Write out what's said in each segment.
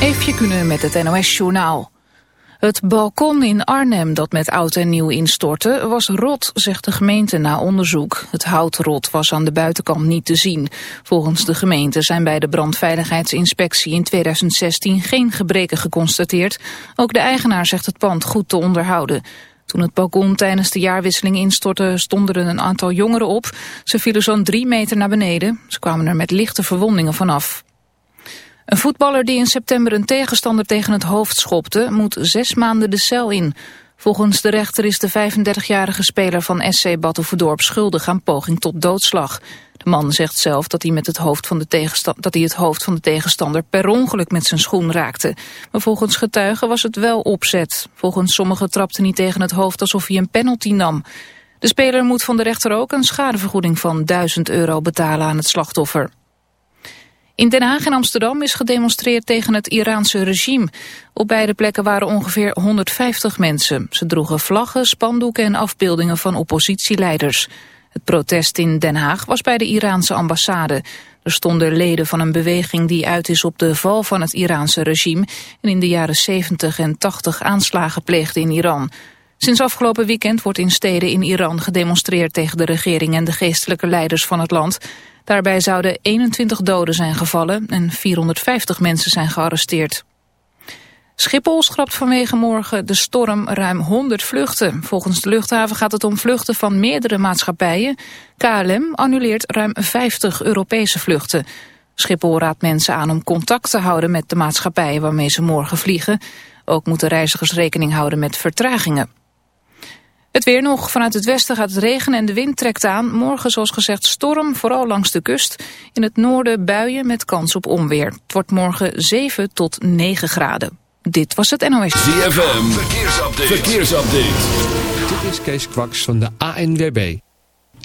Eefje kunnen met het NOS-journaal. Het balkon in Arnhem dat met oud en nieuw instortte was rot, zegt de gemeente na onderzoek. Het houtrot was aan de buitenkant niet te zien. Volgens de gemeente zijn bij de brandveiligheidsinspectie in 2016 geen gebreken geconstateerd. Ook de eigenaar zegt het pand goed te onderhouden. Toen het balkon tijdens de jaarwisseling instortte stonden er een aantal jongeren op. Ze vielen zo'n drie meter naar beneden. Ze kwamen er met lichte verwondingen vanaf. Een voetballer die in september een tegenstander tegen het hoofd schopte... moet zes maanden de cel in. Volgens de rechter is de 35-jarige speler van SC Batuverdorp schuldig aan poging tot doodslag. De man zegt zelf dat hij, met het hoofd van de dat hij het hoofd van de tegenstander per ongeluk met zijn schoen raakte. Maar volgens getuigen was het wel opzet. Volgens sommigen trapte hij tegen het hoofd alsof hij een penalty nam. De speler moet van de rechter ook een schadevergoeding van 1000 euro betalen aan het slachtoffer. In Den Haag en Amsterdam is gedemonstreerd tegen het Iraanse regime. Op beide plekken waren ongeveer 150 mensen. Ze droegen vlaggen, spandoeken en afbeeldingen van oppositieleiders. Het protest in Den Haag was bij de Iraanse ambassade. Er stonden leden van een beweging die uit is op de val van het Iraanse regime... en in de jaren 70 en 80 aanslagen pleegde in Iran... Sinds afgelopen weekend wordt in steden in Iran gedemonstreerd tegen de regering en de geestelijke leiders van het land. Daarbij zouden 21 doden zijn gevallen en 450 mensen zijn gearresteerd. Schiphol schrapt vanwege morgen de storm ruim 100 vluchten. Volgens de luchthaven gaat het om vluchten van meerdere maatschappijen. KLM annuleert ruim 50 Europese vluchten. Schiphol raadt mensen aan om contact te houden met de maatschappijen waarmee ze morgen vliegen. Ook moeten reizigers rekening houden met vertragingen. Het weer nog. Vanuit het westen gaat het regenen en de wind trekt aan. Morgen zoals gezegd storm, vooral langs de kust. In het noorden buien met kans op onweer. Het wordt morgen 7 tot 9 graden. Dit was het NOS. ZFM, verkeersupdate. verkeersupdate. Dit is Kees Kwaks van de ANWB.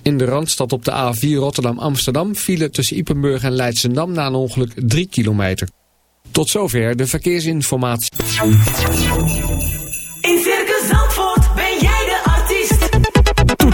In de Randstad op de A4 Rotterdam-Amsterdam... vielen tussen Ipenburg en Leidschendam na een ongeluk 3 kilometer. Tot zover de verkeersinformatie.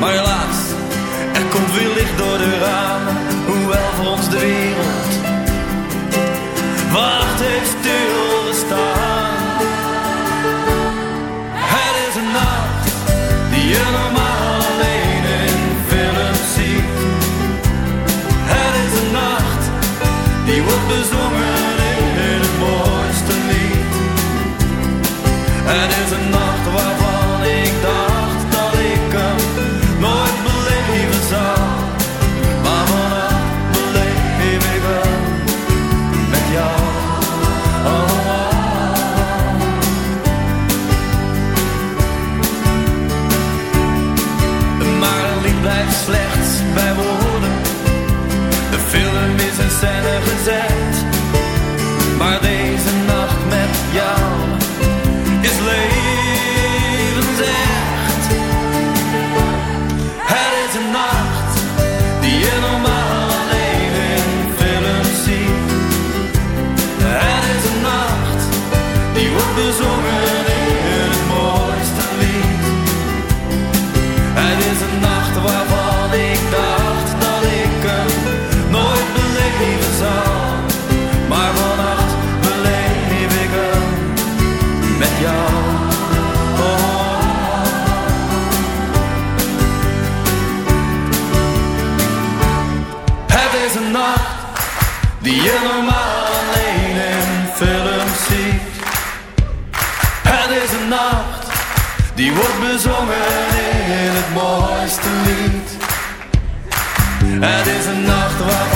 Maar helaas, er komt weer licht door de ramen. Het is een nacht waar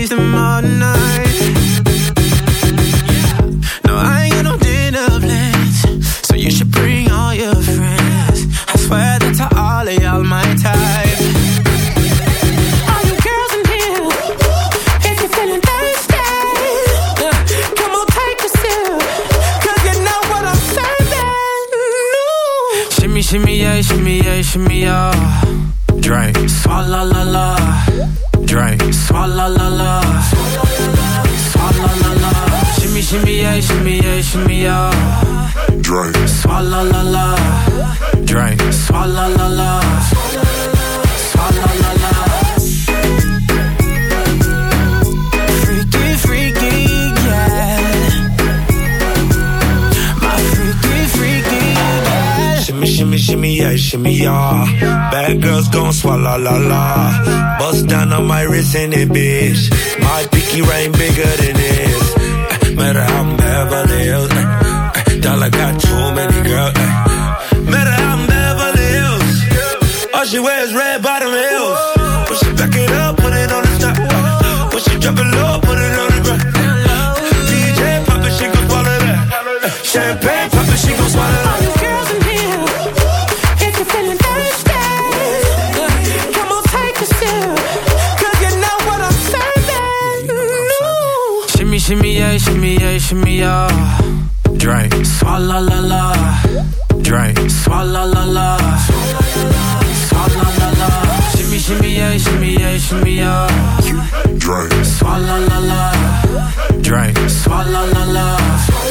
shimmy, yeah, shimmy. Drink, swalla la la. Drink, swalla la la. Swalla la la. Freaky, freaky, yeah. My freaky, freaky, yeah. Shimmy, shimmy, shimmy, yeah, shimmy, yeah. Bad girls gon' swallow la la. Bust down on my wrist in it, bitch. My pinky ring bigger than this. Uh, Matter how Dollar got too many girls. Uh, Matter how I'm Beverly Hills. All she wears red bottom heels. When she back it up, put it on the top. Uh, When she drop it low, put it on the ground. DJ pop it, she gon' swallow that. Uh, Champagne pop it, she gon' swallow that. All you girls in here, if you're feeling thirsty, come on, take a sip, 'cause you know what I'm serving. Shimmy, shimmy, yeah, shimmy, yeah, shimmy, yeah. Swalla la la. Drink, swalla la la. Swalla la la. Shimmy, shimmy, yeah, shimmy, yeah, shimmy, yeah. Drink, swalla la la. Drink, swalla la la.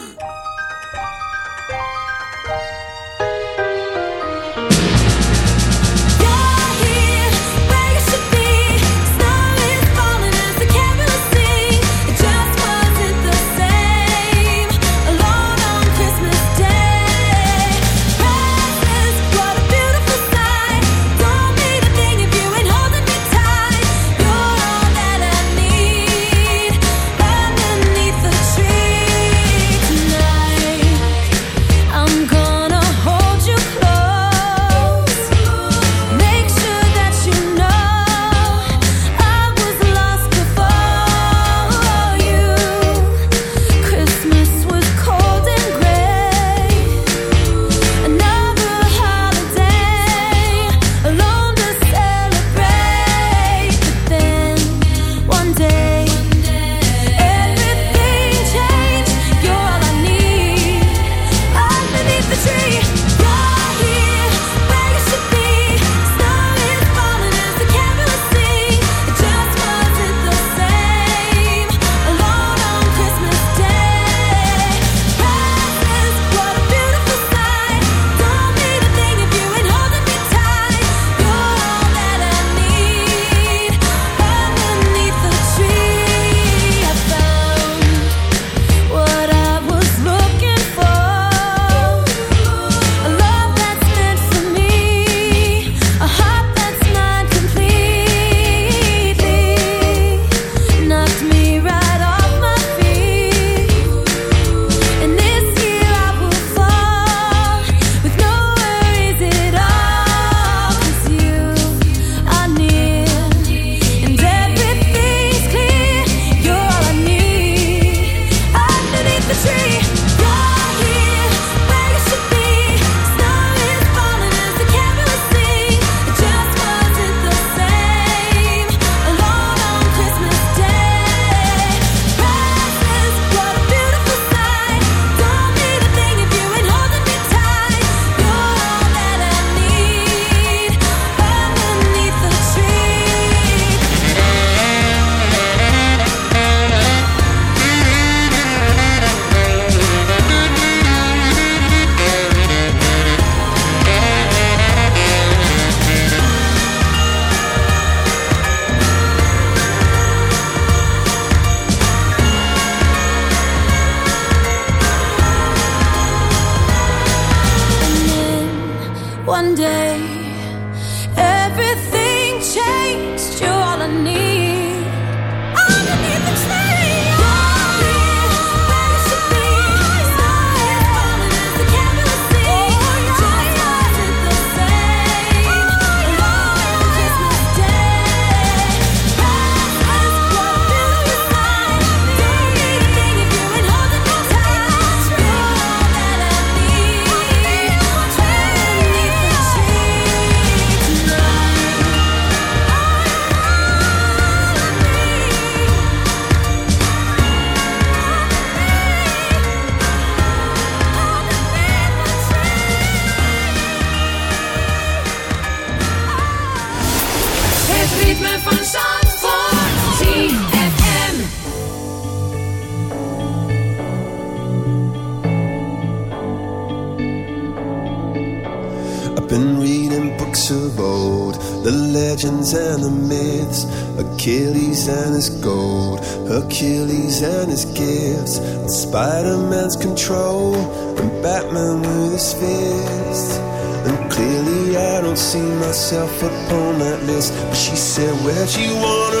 Spider Man's control, and Batman with his fist. And clearly, I don't see myself upon that list. But she said, Where'd you wanna?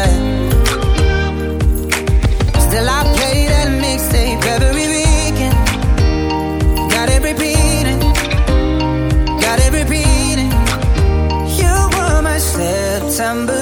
September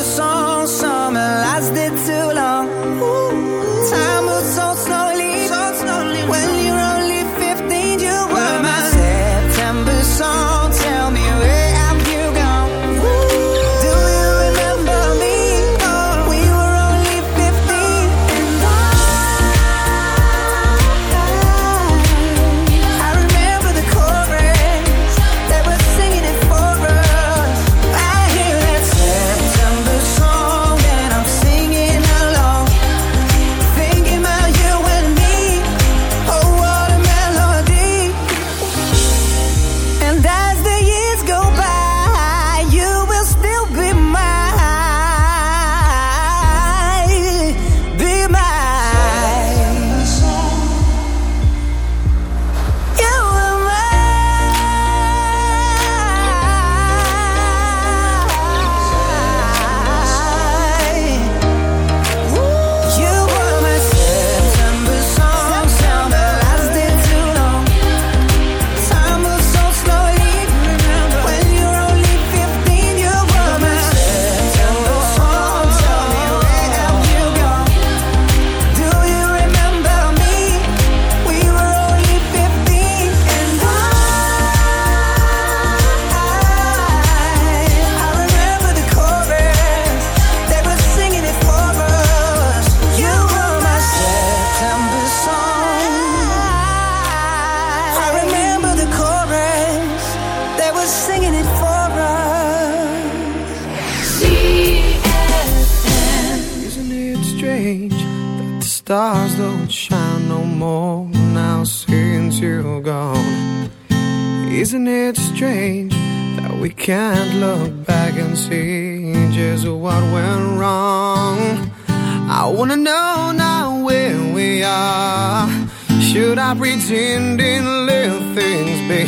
Should I pretend and let things be?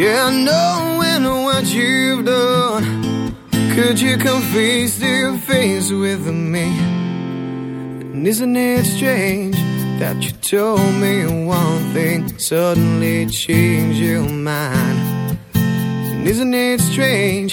Yeah, knowing what you've done. Could you come face to face with me? And isn't it strange that you told me one thing, suddenly changed your mind? And isn't it strange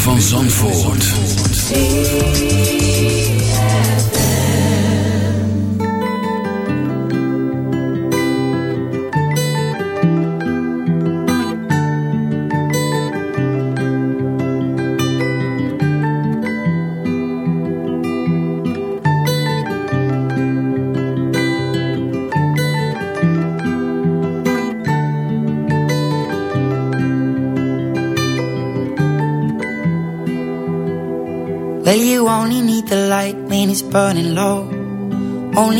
van Zandvoort.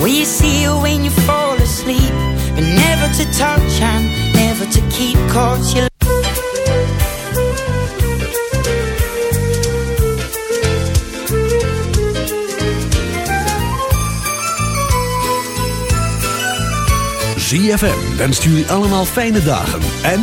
Will you see her when you fall asleep? But never to touch and never to keep cause you ZFM wenst jullie allemaal fijne dagen en...